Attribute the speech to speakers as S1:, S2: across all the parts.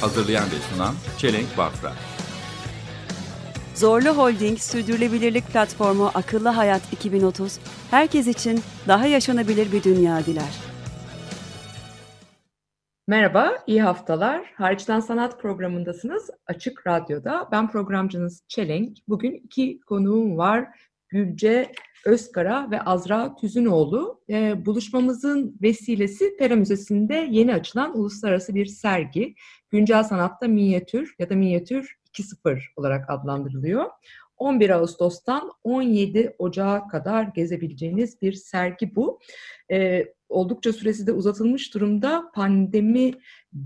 S1: Hazırlayan ve sunan Çelenk Bafra
S2: Zorlu Holding Sürdürülebilirlik Platformu Akıllı Hayat 2030, herkes için daha yaşanabilir bir dünya diler.
S3: Merhaba, iyi haftalar. Hariçten Sanat programındasınız. Açık Radyo'da. Ben programcınız Çelenk. Bugün iki konuğum var. Gülce Özkara ve Azra Tüzünoğlu. Ee, buluşmamızın vesilesi Pera Müzesi'nde yeni açılan uluslararası bir sergi. Güncel sanatta minyatür ya da minyatür 2.0 olarak adlandırılıyor. 11 Ağustos'tan 17 Ocağı kadar gezebileceğiniz bir sergi bu. Ee, oldukça süresi de uzatılmış durumda. Pandemi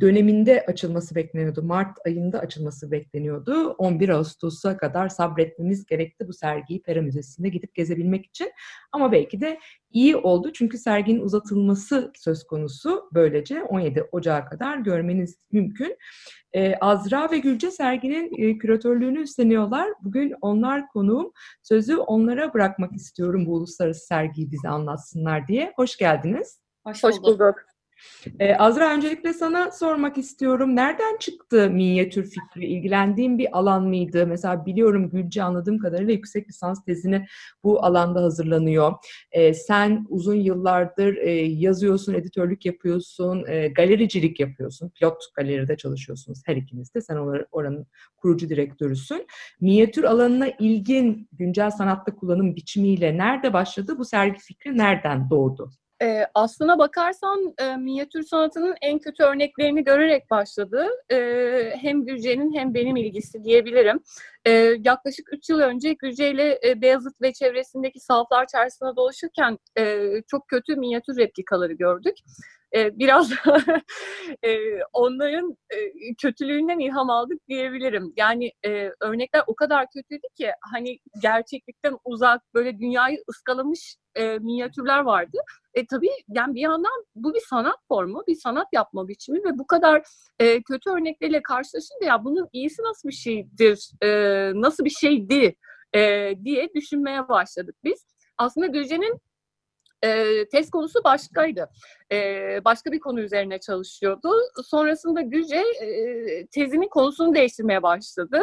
S3: döneminde açılması bekleniyordu. Mart ayında açılması bekleniyordu. 11 Ağustos'a kadar sabretmemiz gerekti bu sergiyi Pera Müzesi'nde gidip gezebilmek için. Ama belki de iyi oldu çünkü serginin uzatılması söz konusu. Böylece 17 Ocağı kadar görmeniz mümkün. Ee, Azra ve Gülce serginin e, küratörlüğünü üstleniyorlar. Bugün onlar konuğum. Sözü onlara bırakmak istiyorum bu uluslararası sergiyi bize anlatsınlar diye. Hoş geldiniz.
S4: Hoş bulduk.
S3: Ee, Azra öncelikle sana sormak istiyorum. Nereden çıktı minyatür fikri? İlgilendiğin bir alan mıydı? Mesela biliyorum Gülce anladığım kadarıyla yüksek lisans tezini bu alanda hazırlanıyor. Ee, sen uzun yıllardır e, yazıyorsun, editörlük yapıyorsun, e, galericilik yapıyorsun. Pilot galeride çalışıyorsunuz her ikiniz de. Sen or- oranın kurucu direktörüsün. Minyatür alanına ilgin güncel sanatta kullanım biçimiyle nerede başladı? Bu sergi fikri nereden doğdu?
S4: Ee, aslına bakarsan e, minyatür sanatının en kötü örneklerini görerek başladı. Ee, hem Gülce'nin hem benim ilgisi diyebilirim. Ee, yaklaşık 3 yıl önce Gülce ile e, Beyazıt ve çevresindeki sahaflar çarşısına dolaşırken e, çok kötü minyatür replikaları gördük. Ee, biraz e, onların e, kötülüğünden ilham aldık diyebilirim. Yani e, örnekler o kadar kötüydü ki hani gerçeklikten uzak böyle dünyayı ıskalamış e, minyatürler vardı. E tabii yani bir yandan bu bir sanat formu, bir sanat yapma biçimi ve bu kadar e, kötü örnekleriyle karşılaşınca ya bunun iyisi nasıl bir şeydir, e, nasıl bir şeydi e, diye düşünmeye başladık biz. Aslında Gülce'nin e, test konusu başkaydı. E, başka bir konu üzerine çalışıyordu. Sonrasında Gülce e, tezinin konusunu değiştirmeye başladı.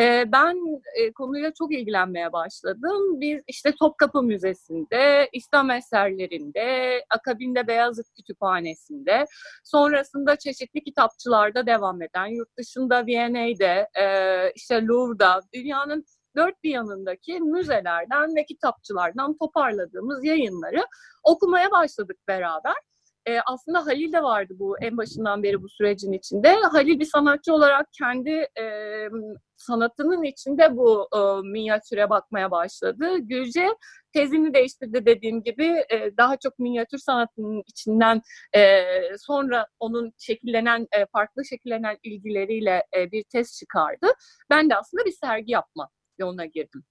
S4: E, ben e, konuyla çok ilgilenmeye başladım. Biz işte Topkapı Müzesi'nde, İslam eserlerinde, akabinde Beyazıt Kütüphanesi'nde, sonrasında çeşitli kitapçılarda devam eden, yurt dışında Viyana'da, e, işte Louvre'da, dünyanın dört bir yanındaki müzelerden ve kitapçılardan toparladığımız yayınları okumaya başladık beraber. Ee, aslında Halil de vardı bu en başından beri bu sürecin içinde. Halil bir sanatçı olarak kendi e, sanatının içinde bu e, minyatüre bakmaya başladı. Gülce tezini değiştirdi dediğim gibi e, daha çok minyatür sanatının içinden e, sonra onun şekillenen e, farklı şekillenen ilgileriyle e, bir tez çıkardı. Ben de aslında bir sergi yapma yoluna girdim.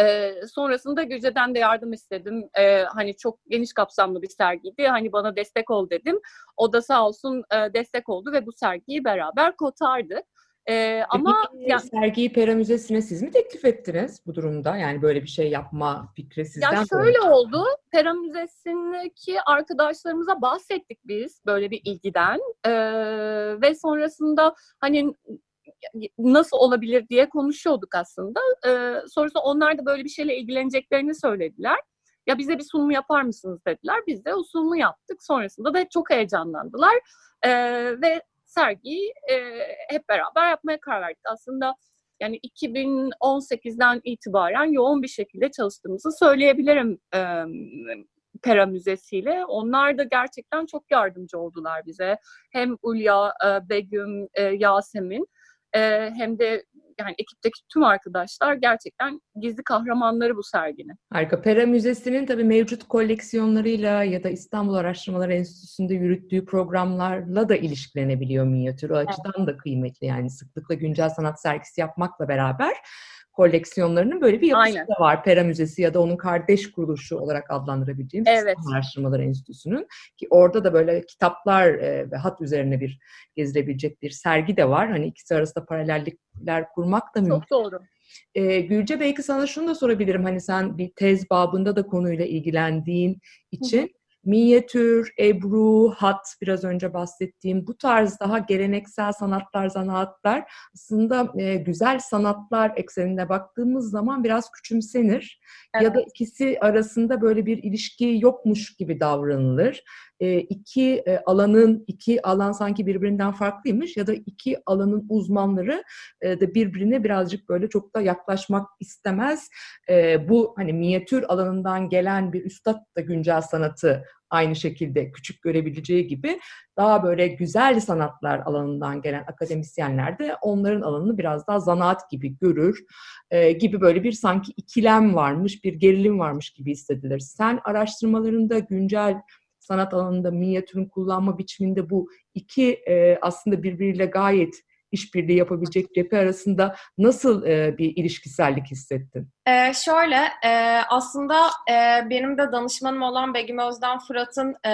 S4: Ee, sonrasında Gülce'den de yardım istedim. Ee, hani çok geniş kapsamlı bir sergiydi. Hani bana destek ol dedim. O da sağ olsun e, destek oldu ve bu sergiyi beraber kotardık. Ee, ama
S3: Peki, yani, sergiyi Pera Müzesi'ne siz mi teklif ettiniz bu durumda? Yani böyle bir şey yapma fikri sizden
S4: ya şöyle oldu. Pera Müzesi'ndeki arkadaşlarımıza bahsettik biz böyle bir ilgiden. Ee, ve sonrasında hani nasıl olabilir diye konuşuyorduk aslında. Ee, sonrasında onlar da böyle bir şeyle ilgileneceklerini söylediler. Ya bize bir sunum yapar mısınız dediler. Biz de o sunumu yaptık. Sonrasında da çok heyecanlandılar. Ee, ve sergiyi e, hep beraber yapmaya karar verdik. Aslında yani 2018'den itibaren yoğun bir şekilde çalıştığımızı söyleyebilirim e, Pera Müzesi ile. Onlar da gerçekten çok yardımcı oldular bize. Hem Ulya, e, Begüm, e, Yasemin e, hem de yani ekipteki tüm arkadaşlar gerçekten gizli kahramanları bu serginin.
S3: Harika. Pera Müzesi'nin tabii mevcut koleksiyonlarıyla ya da İstanbul Araştırmalar Enstitüsü'nde yürüttüğü programlarla da ilişkilenebiliyor minyatür. O açıdan da kıymetli yani sıklıkla güncel sanat sergisi yapmakla beraber koleksiyonlarının böyle bir yapısı
S4: Aynen.
S3: da var. Pera Müzesi ya da onun kardeş kuruluşu olarak adlandırabileceğimiz
S4: Evet.
S3: İstanbul Araştırmalar Enstitüsü'nün ki orada da böyle kitaplar e, ve hat üzerine bir gezilebilecek bir sergi de var. Hani ikisi arasında paralellikler kurmak da mümkün.
S4: Çok doğru.
S3: Ee, Gülce belki sana şunu da sorabilirim. Hani sen bir tez babında da konuyla ilgilendiğin için minyatür, ebru, hat biraz önce bahsettiğim bu tarz daha geleneksel sanatlar, zanaatlar aslında e, güzel sanatlar eksenine baktığımız zaman biraz küçümsenir. Ya da ikisi arasında böyle bir ilişki yokmuş gibi davranılır. E, iki e, alanın, iki alan sanki birbirinden farklıymış ya da iki alanın uzmanları e, de birbirine birazcık böyle çok da yaklaşmak istemez. E, bu hani minyatür alanından gelen bir üstad da güncel sanatı aynı şekilde küçük görebileceği gibi daha böyle güzel sanatlar alanından gelen akademisyenler de onların alanını biraz daha zanaat gibi görür e, gibi böyle bir sanki ikilem varmış, bir gerilim varmış gibi hissedilir. Sen araştırmalarında güncel sanat alanında minyatürün kullanma biçiminde bu iki e, aslında birbiriyle gayet işbirliği yapabilecek cephe arasında nasıl e, bir ilişkisellik hissettin?
S5: Ee, şöyle, e, aslında e, benim de danışmanım olan Begüm Özden Fırat'ın e,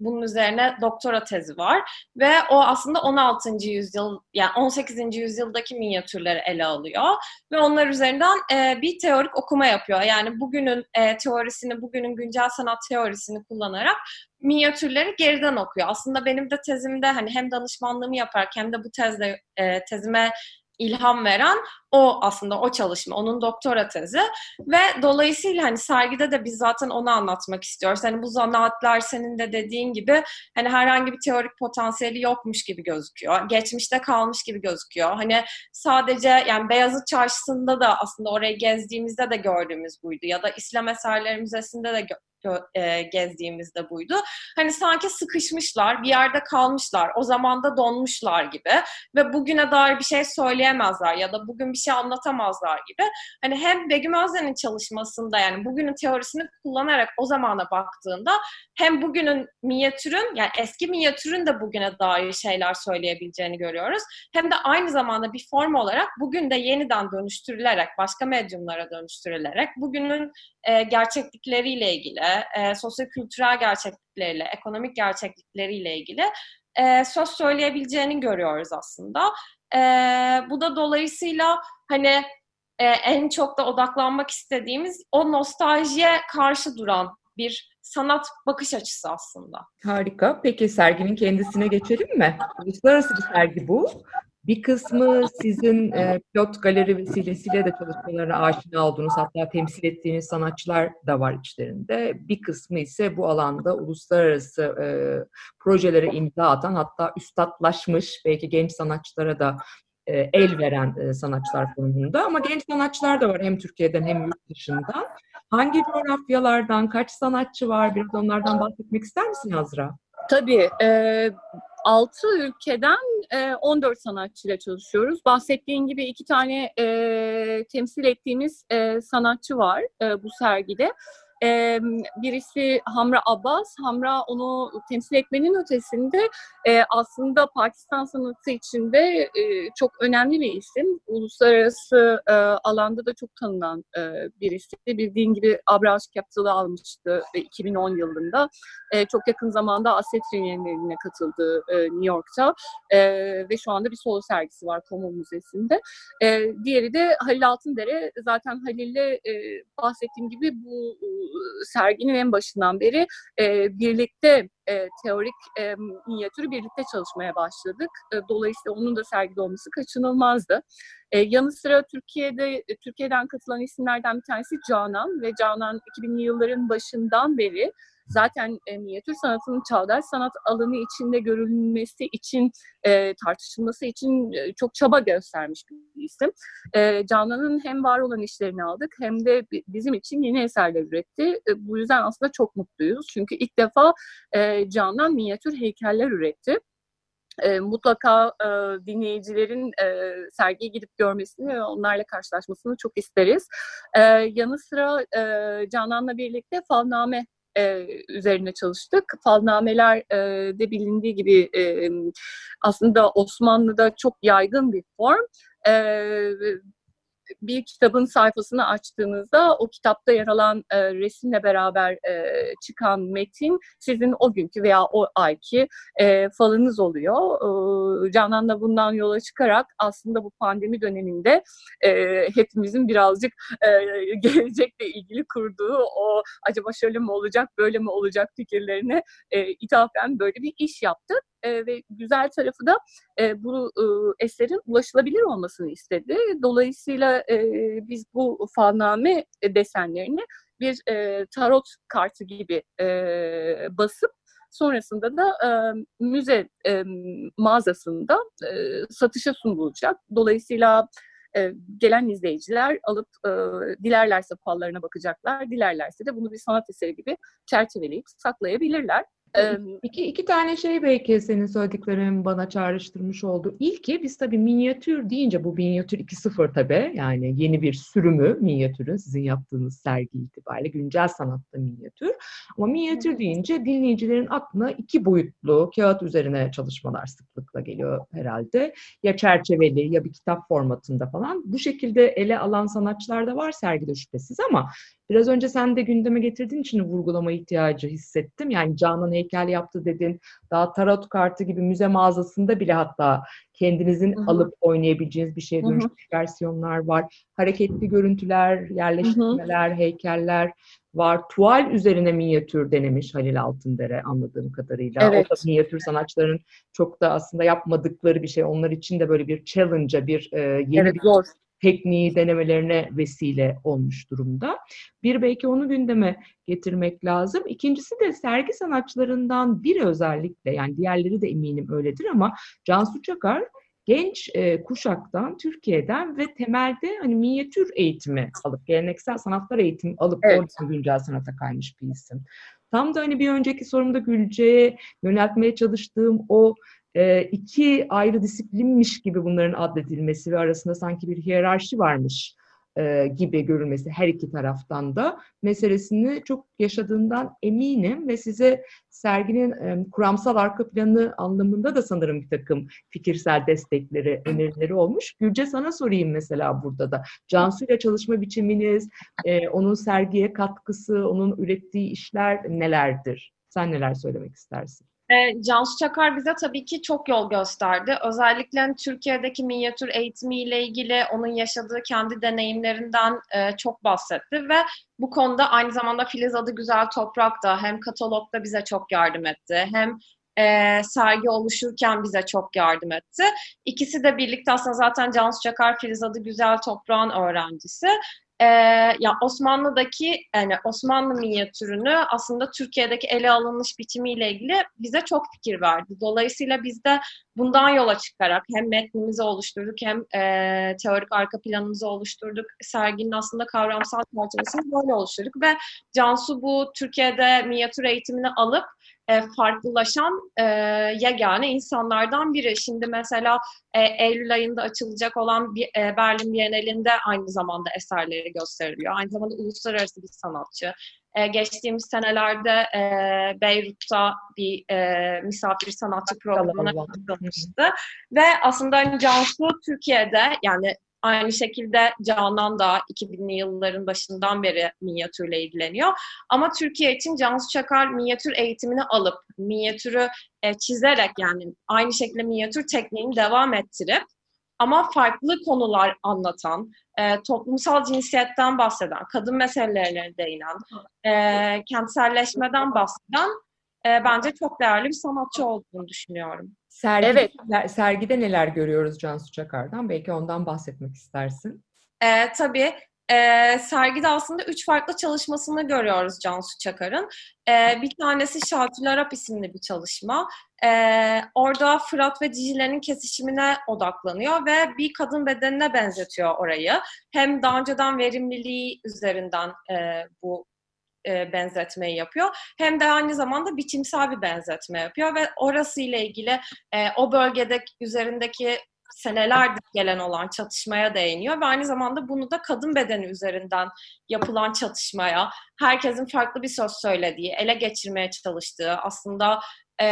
S5: bunun üzerine doktora tezi var. Ve o aslında 16. yüzyıl, yani 18. yüzyıldaki minyatürleri ele alıyor. Ve onlar üzerinden e, bir teorik okuma yapıyor. Yani bugünün e, teorisini, bugünün güncel sanat teorisini kullanarak minyatürleri geriden okuyor. Aslında benim de tezimde hani hem danışmanlığımı yaparken hem de bu tezde e, tezime ilham veren o aslında o çalışma, onun doktora tezi ve dolayısıyla hani sergide de biz zaten onu anlatmak istiyoruz. Hani bu zanaatlar senin de dediğin gibi hani herhangi bir teorik potansiyeli yokmuş gibi gözüküyor. Geçmişte kalmış gibi gözüküyor. Hani sadece yani Beyazıt Çarşısı'nda da aslında orayı gezdiğimizde de gördüğümüz buydu ya da İslam Eserleri Müzesi'nde de e, gezdiğimizde buydu. Hani sanki sıkışmışlar, bir yerde kalmışlar, o zaman da donmuşlar gibi ve bugüne dair bir şey söyleyemezler ya da bugün bir şey anlatamazlar gibi. Hani hem Begüm Özden'in çalışmasında yani bugünün teorisini kullanarak o zamana baktığında hem bugünün minyatürün yani eski minyatürün de bugüne dair şeyler söyleyebileceğini görüyoruz. Hem de aynı zamanda bir form olarak bugün de yeniden dönüştürülerek, başka medyumlara dönüştürülerek bugünün e, gerçeklikleriyle ilgili, e, sosyokültürel gerçeklikleriyle, ekonomik gerçeklikleriyle ilgili e, söz söyleyebileceğini görüyoruz aslında. E, bu da dolayısıyla hani e, en çok da odaklanmak istediğimiz o nostaljiye karşı duran bir sanat bakış açısı aslında.
S3: Harika. Peki serginin kendisine geçelim mi? Uluslararası bir sergi bu. Bir kısmı sizin e, pilot galeri vesilesiyle de çalışmalarına aşina olduğunuz hatta temsil ettiğiniz sanatçılar da var içlerinde. Bir kısmı ise bu alanda uluslararası e, projelere imza atan hatta üstadlaşmış belki genç sanatçılara da e, el veren e, sanatçılar konumunda ama genç sanatçılar da var hem Türkiye'den hem yurt dışından. Hangi coğrafyalardan, kaç sanatçı var? Biraz onlardan bahsetmek ister misin Azra?
S4: Tabii. E, 6 ülkeden e, 14 sanatçıyla çalışıyoruz. Bahsettiğin gibi iki tane e, temsil ettiğimiz e, sanatçı var e, bu sergide. E, birisi Hamra Abbas. Hamra onu temsil etmenin ötesinde e, aslında Pakistan sanatı içinde e, çok önemli bir isim. Uluslararası e, alanda da çok tanınan e, birisi. Bildiğin gibi Abraş Capital'ı almıştı e, 2010 yılında. E, çok yakın zamanda Asset Reunioni'ne katıldı e, New York'ta e, ve şu anda bir solo sergisi var Como Müzesi'nde. E, diğeri de Halil Altındere. Zaten Halil'le e, bahsettiğim gibi bu serginin en başından beri e, birlikte e, teorik e, minyatürü birlikte çalışmaya başladık. E, dolayısıyla onun da sergide olması kaçınılmazdı. E, yanı sıra Türkiye'de e, Türkiye'den katılan isimlerden bir tanesi Canan ve Canan 2000'li yılların başından beri zaten e, minyatür sanatının çağdaş sanat alanı içinde görülmesi için, e, tartışılması için e, çok çaba göstermiş bir isim. E, Canan'ın hem var olan işlerini aldık hem de bizim için yeni eserler üretti. E, bu yüzden aslında çok mutluyuz. Çünkü ilk defa e, Canan minyatür heykeller üretti. e, mutlaka e, dinleyicilerin e, sergiye gidip görmesini ve onlarla karşılaşmasını çok isteriz. E, yanı sıra e, Canan'la birlikte falname e, üzerine çalıştık. Falnameler e, de bilindiği gibi e, aslında Osmanlı'da çok yaygın bir form. E, bir kitabın sayfasını açtığınızda o kitapta yer alan e, resimle beraber e, çıkan metin sizin o günkü veya o ayki e, falınız oluyor. E, Canan da bundan yola çıkarak aslında bu pandemi döneminde e, hepimizin birazcık e, gelecekle ilgili kurduğu o acaba şöyle mi olacak böyle mi olacak fikirlerine e, ithafen böyle bir iş yaptı. E, ve güzel tarafı da e, bu e, eserin ulaşılabilir olmasını istedi. Dolayısıyla e, biz bu falname desenlerini bir e, tarot kartı gibi e, basıp sonrasında da e, müze e, mağazasında e, satışa sunulacak. Dolayısıyla e, gelen izleyiciler alıp e, dilerlerse fallarına bakacaklar, dilerlerse de bunu bir sanat eseri gibi çerçeveleyip saklayabilirler.
S3: İki, iki tane şey belki senin söylediklerin bana çağrıştırmış oldu. İlki biz tabii minyatür deyince bu minyatür 2.0 tabii yani yeni bir sürümü minyatürün sizin yaptığınız sergi itibariyle güncel sanatta minyatür. Ama minyatür deyince dinleyicilerin aklına iki boyutlu kağıt üzerine çalışmalar sıklıkla geliyor herhalde. Ya çerçeveli ya bir kitap formatında falan. Bu şekilde ele alan sanatçılar da var sergide şüphesiz ama Biraz önce sen de gündeme getirdiğin için vurgulama ihtiyacı hissettim. Yani Canan heykel yaptı dedin. Daha tarot kartı gibi müze mağazasında bile hatta kendinizin
S4: Hı hı.
S3: alıp oynayabileceğiniz bir şeye dönüşmüş versiyonlar var. Hareketli görüntüler, yerleştirmeler, heykeller var. Tuval üzerine minyatür denemiş Halil Altındere anladığım kadarıyla.
S4: Evet.
S3: O da minyatür sanatçıların çok da aslında yapmadıkları bir şey. Onlar için de böyle bir challenge'a, bir e, yeni
S4: evet
S3: bir
S4: zor.
S3: Tekniği denemelerine vesile olmuş durumda. Bir belki onu gündeme getirmek lazım. İkincisi de sergi sanatçılarından biri özellikle yani diğerleri de eminim öyledir ama Cansu Çakar genç e, kuşaktan, Türkiye'den ve temelde hani minyatür eğitimi alıp, geleneksel sanatlar eğitimi alıp
S4: Evet.
S3: oradan güncel sanata kaymış bir isim. Tam da hani bir önceki sorumda Gülce'ye yöneltmeye çalıştığım o e, iki ayrı disiplinmiş gibi bunların adledilmesi ve arasında sanki bir hiyerarşi varmış e, gibi görülmesi her iki taraftan da meselesini çok yaşadığından eminim ve size serginin e, kuramsal arka planı anlamında da sanırım bir takım fikirsel destekleri, önerileri olmuş. Gülce sana sorayım mesela burada da. Cansu ile çalışma biçiminiz, e, onun sergiye katkısı, onun ürettiği işler nelerdir? Sen neler söylemek istersin?
S5: E, Cansu Çakar bize tabii ki çok yol gösterdi. Özellikle hani Türkiye'deki minyatür eğitimiyle ilgili onun yaşadığı kendi deneyimlerinden e, çok bahsetti ve bu konuda aynı zamanda Filiz Adı Güzel Toprak da hem katalogda bize çok yardım etti hem e, sergi oluşurken bize çok yardım etti. İkisi de birlikte aslında zaten Cansu Çakar Filiz Adı Güzel Toprağın öğrencisi. Ee, ya Osmanlı'daki yani Osmanlı minyatürünü aslında Türkiye'deki ele alınmış biçimiyle ilgili bize çok fikir verdi. Dolayısıyla biz de bundan yola çıkarak hem metnimizi oluşturduk hem e, teorik arka planımızı oluşturduk. Serginin aslında kavramsal çerçevesini böyle oluşturduk ve Cansu bu Türkiye'de minyatür eğitimini alıp e, farklılaşan e, yegane insanlardan biri. Şimdi mesela e, Eylül ayında açılacak olan bir, e, Berlin Bienalinde aynı zamanda eserleri gösteriliyor. Aynı zamanda uluslararası bir sanatçı. E, geçtiğimiz senelerde e, Beyrut'ta bir e, misafir sanatçı programına katılmıştı. Ve aslında Cansu Türkiye'de yani aynı şekilde Canan da 2000'li yılların başından beri minyatürle ilgileniyor. Ama Türkiye için Cansu Çakar minyatür eğitimini alıp minyatürü e, çizerek yani aynı şekilde minyatür tekniğini devam ettirip ama farklı konular anlatan, e, toplumsal cinsiyetten bahseden, kadın meselelerine değinen, e, kentselleşmeden bahseden bence çok değerli bir sanatçı olduğunu düşünüyorum.
S3: Sergide,
S4: Evet.
S3: sergide neler görüyoruz Cansu Çakar'dan? Belki ondan bahsetmek istersin.
S5: E, tabii e, sergide aslında üç farklı çalışmasını görüyoruz Cansu Çakar'ın. E, bir tanesi Şatül Arap isimli bir çalışma. E, orada Fırat ve Dicle'nin kesişimine odaklanıyor ve bir kadın bedenine benzetiyor orayı. Hem daha önceden verimliliği üzerinden e, bu e, benzetmeyi yapıyor. Hem de aynı zamanda biçimsel bir benzetme yapıyor ve orası ile ilgili e, o bölgede üzerindeki senelerdir gelen olan çatışmaya değiniyor ve aynı zamanda bunu da kadın bedeni üzerinden yapılan çatışmaya, herkesin farklı bir söz söylediği, ele geçirmeye çalıştığı, aslında e,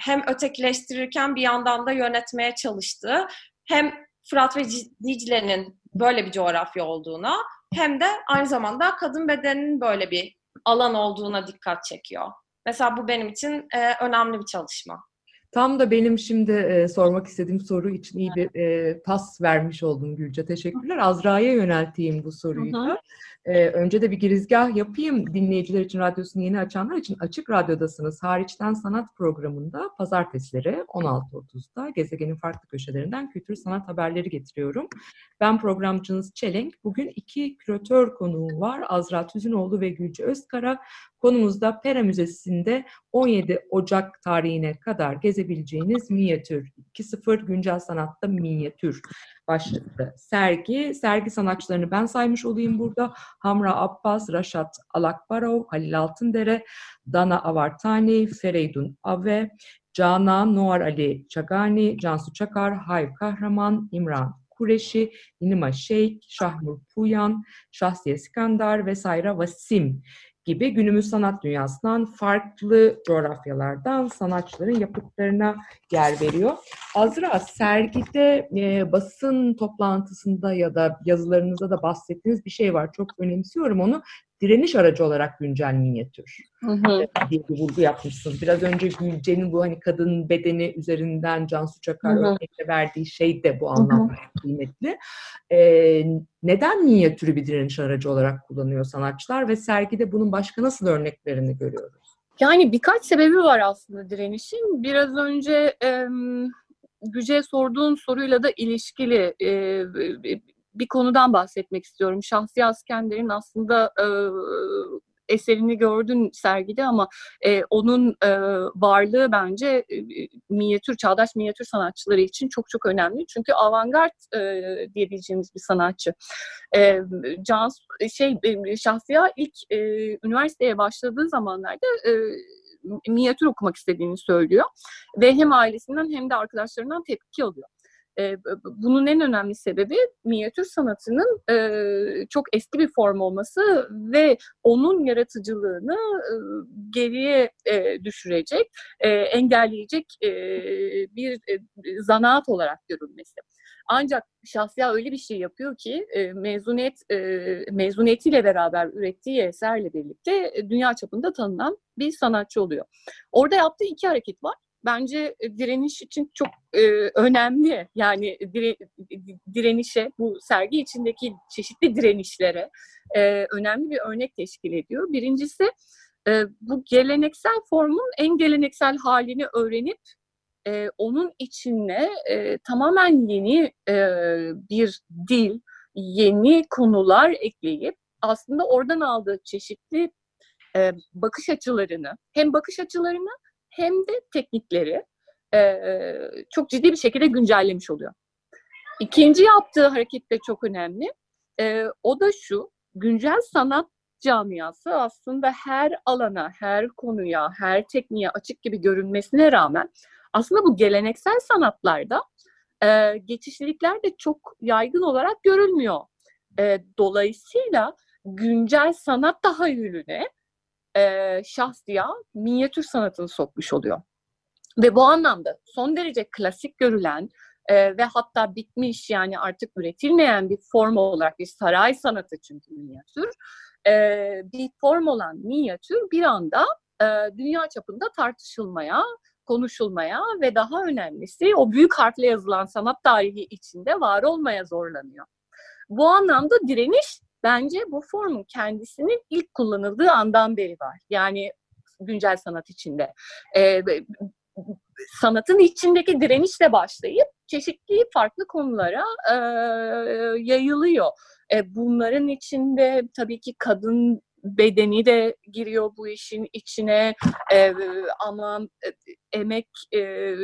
S5: hem ötekileştirirken bir yandan da yönetmeye çalıştığı, hem Fırat ve Dicle'nin böyle bir coğrafya olduğuna, hem de aynı zamanda kadın bedeninin böyle bir alan olduğuna dikkat çekiyor. Mesela bu benim için e, önemli bir çalışma.
S3: Tam da benim şimdi e, sormak istediğim soru için iyi bir e, pas vermiş oldun Gülce. Teşekkürler. Azra'ya yönelteyim bu soruyu da. E, önce de bir girizgah yapayım. Dinleyiciler için, radyosunu yeni açanlar için Açık Radyo'dasınız. Hariçten Sanat programında pazartesileri 16.30'da gezegenin farklı köşelerinden kültür sanat haberleri getiriyorum. Ben programcınız Çelenk. Bugün iki küratör konuğum var. Azra Tüzünoğlu ve Gülce Özkara. Konumuzda Pera Müzesi'nde 17 Ocak tarihine kadar gezebileceğiniz minyatür 2.0 güncel sanatta minyatür başlıklı sergi. Sergi sanatçılarını ben saymış olayım burada. Hamra Abbas, Raşat Alakbarov, Halil Altındere, Dana Avartani, Fereydun Ave, Canan Noar Ali Çagani, Cansu Çakar, Hayr Kahraman, İmran Kureşi, Nima Şeyk, Şahmur Puyan, Şahsiye Skandar ve Sayra Vasim gibi günümüz sanat dünyasından farklı coğrafyalardan sanatçıların yapıtlarına yer veriyor. Azra sergide e, basın toplantısında ya da yazılarınızda da bahsettiğiniz bir şey var. Çok önemsiyorum onu. Direniş aracı olarak güncel minyatür
S4: Hı hı.
S3: diye bir vurgu yapmışsınız. Biraz önce Gülce'nin bu hani kadın bedeni üzerinden Cansu Çakar
S4: Hı hı.
S3: örnekle verdiği şey de bu anlamda kıymetli. Ee, neden minyatürü bir direniş aracı olarak kullanıyor sanatçılar ve sergide bunun başka nasıl örneklerini görüyoruz?
S4: Yani birkaç sebebi var aslında direnişin. Biraz önce e, Güce'ye sorduğun soruyla da ilişkili e, bir konudan bahsetmek istiyorum. Şahsi Askender'in aslında e, eserini gördün sergide ama e, onun e, varlığı bence e, minyatür, çağdaş minyatür sanatçıları için çok çok önemli. Çünkü avantgard e, diyebileceğimiz bir sanatçı. E, Can, şey, e, Şahsiya ilk e, üniversiteye başladığı zamanlarda e, minyatür okumak istediğini söylüyor. Ve hem ailesinden hem de arkadaşlarından tepki alıyor. E, bunun en önemli sebebi minyatür sanatının e, çok eski bir form olması ve onun yaratıcılığını e, geriye e, düşürecek, e, engelleyecek e, bir e, zanaat olarak görülmesi. Ancak Şahsiya öyle bir şey yapıyor ki e, mezuniyet e, mezuniyetiyle beraber ürettiği eserle birlikte dünya çapında tanınan bir sanatçı oluyor. Orada yaptığı iki hareket var bence e, direniş için çok e, önemli. Yani dire, direnişe, bu sergi içindeki çeşitli direnişlere e, önemli bir örnek teşkil ediyor. Birincisi e, bu geleneksel formun en geleneksel halini öğrenip e, onun içine e, tamamen yeni e, bir dil, yeni konular ekleyip aslında oradan aldığı çeşitli e, bakış açılarını, hem bakış açılarını hem de teknikleri e, çok ciddi bir şekilde güncellemiş oluyor. İkinci yaptığı hareket de çok önemli. E, o da şu, güncel sanat camiası aslında her alana, her konuya, her tekniğe açık gibi görünmesine rağmen aslında bu geleneksel sanatlarda e, geçişlilikler de çok yaygın olarak görülmüyor. E, dolayısıyla güncel sanat tahayyülüne e, şahsiya minyatür sanatını sokmuş oluyor. Ve bu anlamda son derece klasik görülen e, ve hatta bitmiş yani artık üretilmeyen bir form olarak bir saray sanatı çünkü minyatür e, bir form olan minyatür bir anda e, dünya çapında tartışılmaya, konuşulmaya ve daha önemlisi o büyük harfle yazılan sanat tarihi içinde var olmaya zorlanıyor. Bu anlamda direniş bence bu formun kendisinin ilk kullanıldığı andan beri var. Yani güncel sanat içinde. Ee, sanatın içindeki direnişle başlayıp çeşitli farklı konulara e, yayılıyor. E, bunların içinde tabii ki kadın bedeni de giriyor bu işin içine. E, ama emek e,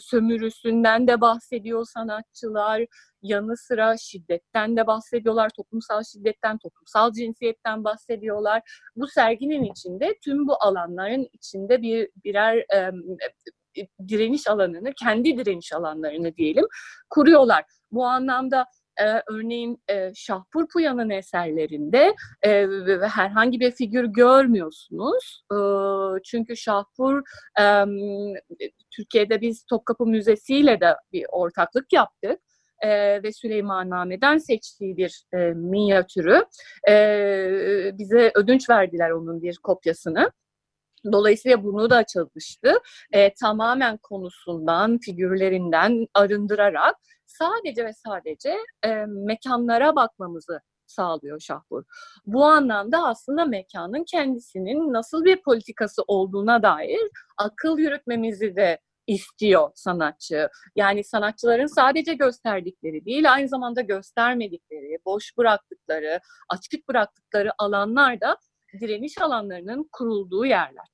S4: sömürüsünden de bahsediyor sanatçılar. Yanı sıra şiddetten de bahsediyorlar. Toplumsal şiddetten toplumsal cinsiyetten bahsediyorlar. Bu serginin içinde tüm bu alanların içinde bir birer e, direniş alanını kendi direniş alanlarını diyelim kuruyorlar. Bu anlamda e, örneğin e, Şahpur Puya'nın eserlerinde e, herhangi bir figür görmüyorsunuz. E, çünkü Şahpur e, Türkiye'de biz Topkapı Müzesi ile de bir ortaklık yaptık. E, ve Süleymaname'den seçtiği bir e, minyatürü e, bize ödünç verdiler onun bir kopyasını. Dolayısıyla bunu da çalıştı. E, tamamen konusundan, figürlerinden arındırarak sadece ve sadece e, mekanlara bakmamızı sağlıyor Şahbur. Bu anlamda aslında mekanın kendisinin nasıl bir politikası olduğuna dair akıl yürütmemizi de istiyor sanatçı. Yani sanatçıların sadece gösterdikleri değil, aynı zamanda göstermedikleri, boş bıraktıkları, açık bıraktıkları alanlar da direniş alanlarının kurulduğu yerler.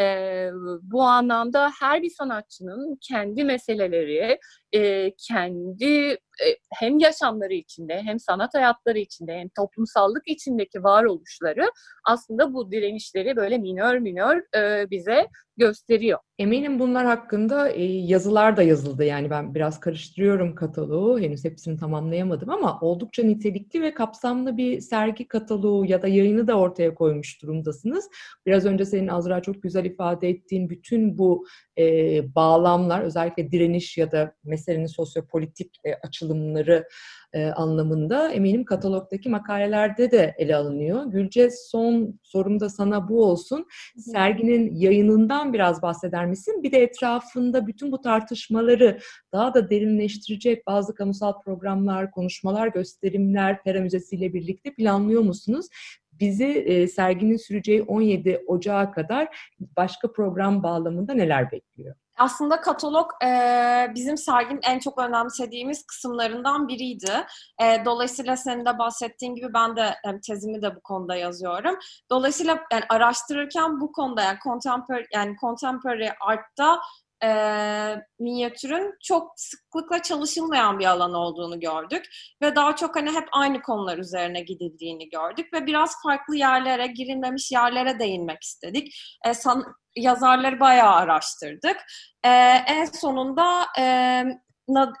S4: E, bu anlamda her bir sanatçının kendi meseleleri, e, kendi e, hem yaşamları içinde, hem sanat hayatları içinde, hem toplumsallık içindeki varoluşları aslında bu direnişleri böyle minör minör e, bize gösteriyor.
S3: Eminim bunlar hakkında e, yazılar da yazıldı. Yani ben biraz karıştırıyorum kataloğu. Henüz hepsini tamamlayamadım ama oldukça nitelikli ve kapsamlı bir sergi kataloğu ya da yayını da ortaya koymuş durumdasınız. Biraz önce senin Azra çok güzel ifade ettiğin bütün bu e, bağlamlar özellikle direniş ya da meselenin sosyopolitik e, açılımları e, anlamında eminim katalogdaki makalelerde de ele alınıyor. Gülce son sorum da sana bu olsun. Serginin yayınından biraz bahseder misin? Bir de etrafında bütün bu tartışmaları daha da derinleştirecek bazı kamusal programlar, konuşmalar, gösterimler Pera Müzesi ile birlikte planlıyor musunuz? Bizi e, serginin süreceği 17 Ocağı kadar başka program bağlamında neler bekliyor?
S5: Aslında katalog e, bizim serginin en çok önemsediğimiz kısımlarından biriydi. E, dolayısıyla senin de bahsettiğin gibi ben de e, tezimi de bu konuda yazıyorum. Dolayısıyla yani araştırırken bu konuda yani contemporary yani contemporary art'ta e, minyatürün çok sıklıkla çalışılmayan bir alan olduğunu gördük ve daha çok hani hep aynı konular üzerine gidildiğini gördük ve biraz farklı yerlere, girilmemiş yerlere değinmek istedik. E, san, yazarları bayağı araştırdık. E, en sonunda e,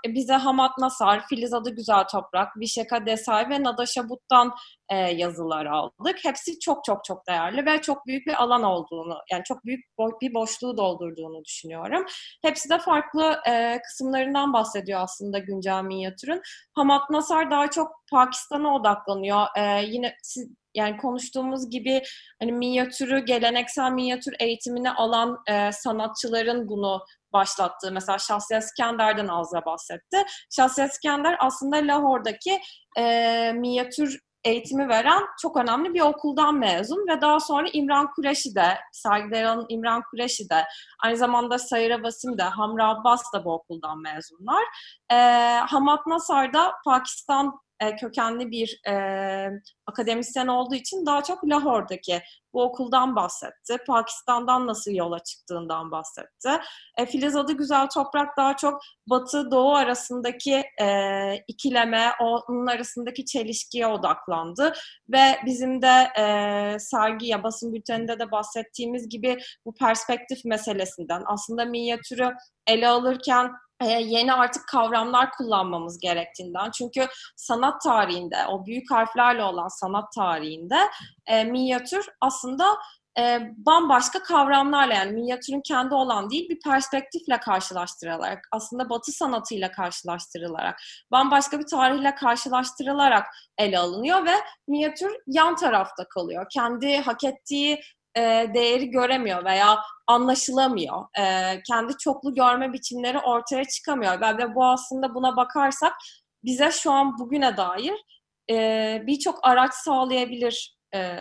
S5: bize Hamat Nasar, Filiz Adı Güzel Toprak, Vişeka Desai ve Nada But'tan e, yazılar aldık. Hepsi çok çok çok değerli ve çok büyük bir alan olduğunu, yani çok büyük bir boşluğu doldurduğunu düşünüyorum. Hepsi de farklı e, kısımlarından bahsediyor aslında güncel minyatürün. Hamat Nasar daha çok Pakistan'a odaklanıyor. E, yine siz, yani konuştuğumuz gibi hani minyatürü, geleneksel minyatür eğitimini alan e, sanatçıların bunu başlattığı mesela Şahsiyet İskender'den Azra bahsetti. Şahsiyet İskender aslında Lahor'daki e, minyatür eğitimi veren çok önemli bir okuldan mezun ve daha sonra İmran Kureşi de, sergilerin İmran Kureşi de, aynı zamanda Sayra Basim de, Hamra Abbas da bu okuldan mezunlar. E, Hamad Nasar da Pakistan e, kökenli bir e, akademisyen olduğu için daha çok Lahor'daki bu okuldan bahsetti. Pakistan'dan nasıl yola çıktığından bahsetti. E, Filiz Adı Güzel Toprak daha çok Batı Doğu arasındaki e, ikileme, onun arasındaki çelişkiye odaklandı. Ve bizim de e, sergi ya basın bülteninde de bahsettiğimiz gibi bu perspektif meselesinden aslında minyatürü ele alırken yeni artık kavramlar kullanmamız gerektiğinden. Çünkü sanat tarihinde, o büyük harflerle olan sanat tarihinde e, minyatür aslında e, bambaşka kavramlarla yani minyatürün kendi olan değil bir perspektifle karşılaştırılarak aslında batı sanatıyla karşılaştırılarak bambaşka bir tarihle karşılaştırılarak ele alınıyor ve minyatür yan tarafta kalıyor. Kendi hak ettiği e, değeri göremiyor veya anlaşılamıyor. E, kendi çoklu görme biçimleri ortaya çıkamıyor. Ve, ve bu aslında buna bakarsak bize şu an bugüne dair e, birçok araç sağlayabilir e,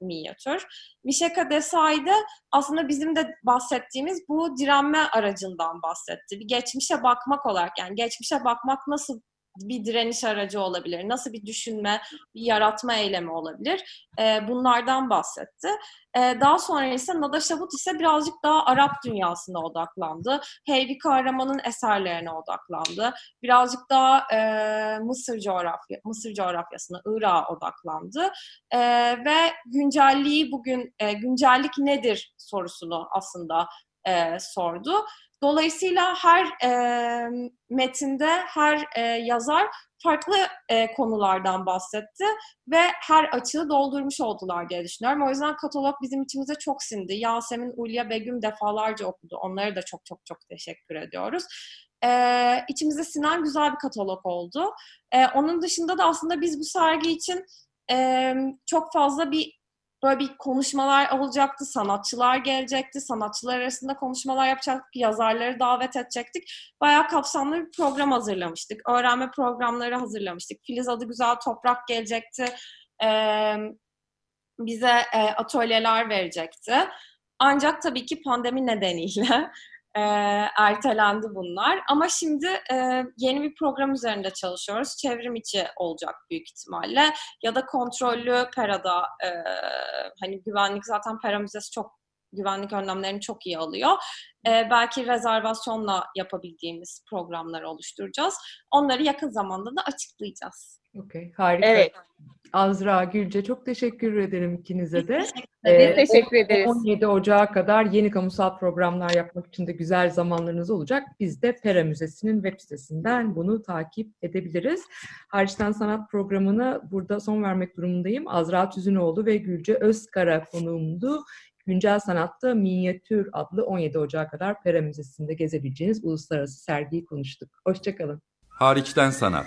S5: minyatür. Mişeka Desai de aslında bizim de bahsettiğimiz bu direnme aracından bahsetti. Bir geçmişe bakmak olarak yani geçmişe bakmak nasıl bir direniş aracı olabilir? Nasıl bir düşünme, bir yaratma eylemi olabilir? E, bunlardan bahsetti. E, daha sonra ise Nada Şabut ise birazcık daha Arap dünyasına odaklandı. Heyvi Kahraman'ın eserlerine odaklandı. Birazcık daha e, Mısır coğrafya, Mısır coğrafyasına, Irak'a odaklandı. E, ve güncelliği bugün, e, güncellik nedir sorusunu aslında e, sordu. Dolayısıyla her e, metinde her e, yazar farklı e, konulardan bahsetti ve her açığı doldurmuş oldular diye düşünüyorum. O yüzden katalog bizim içimize çok sindi. Yasemin, Ulya, Begüm defalarca okudu. Onları da çok çok çok teşekkür ediyoruz. E, içimize sinen güzel bir katalog oldu. E, onun dışında da aslında biz bu sergi için e, çok fazla bir böyle bir konuşmalar olacaktı, sanatçılar gelecekti, sanatçılar arasında konuşmalar yapacaktık, yazarları davet edecektik. Bayağı kapsamlı bir program hazırlamıştık. Öğrenme programları hazırlamıştık. Filiz adı güzel toprak gelecekti. Bize atölyeler verecekti. Ancak tabii ki pandemi nedeniyle e, ertelendi bunlar. Ama şimdi e, yeni bir program üzerinde çalışıyoruz. Çevrim içi olacak büyük ihtimalle. Ya da kontrollü Pera'da e, hani güvenlik zaten Pera Müzesi çok güvenlik önlemlerini çok iyi alıyor. E, belki rezervasyonla yapabildiğimiz programlar oluşturacağız. Onları yakın zamanda da açıklayacağız.
S3: Okey, harika.
S4: Evet.
S3: Azra, Gülce çok teşekkür ederim ikinize de.
S4: Biz
S3: Ee,
S4: teşekkür ederiz.
S3: 17 Ocağı kadar yeni kamusal programlar yapmak için de güzel zamanlarınız olacak. Biz de Pera Müzesi'nin web sitesinden bunu takip edebiliriz. Hariçten Sanat programına burada son vermek durumundayım. Azra Tüzünoğlu ve Gülce Özkara konuğumdu. Güncel Sanat'ta Minyatür adlı 17 Ocağı kadar Pera Müzesi'nde gezebileceğiniz uluslararası sergiyi konuştuk. Hoşçakalın.
S1: Hariçten sanat.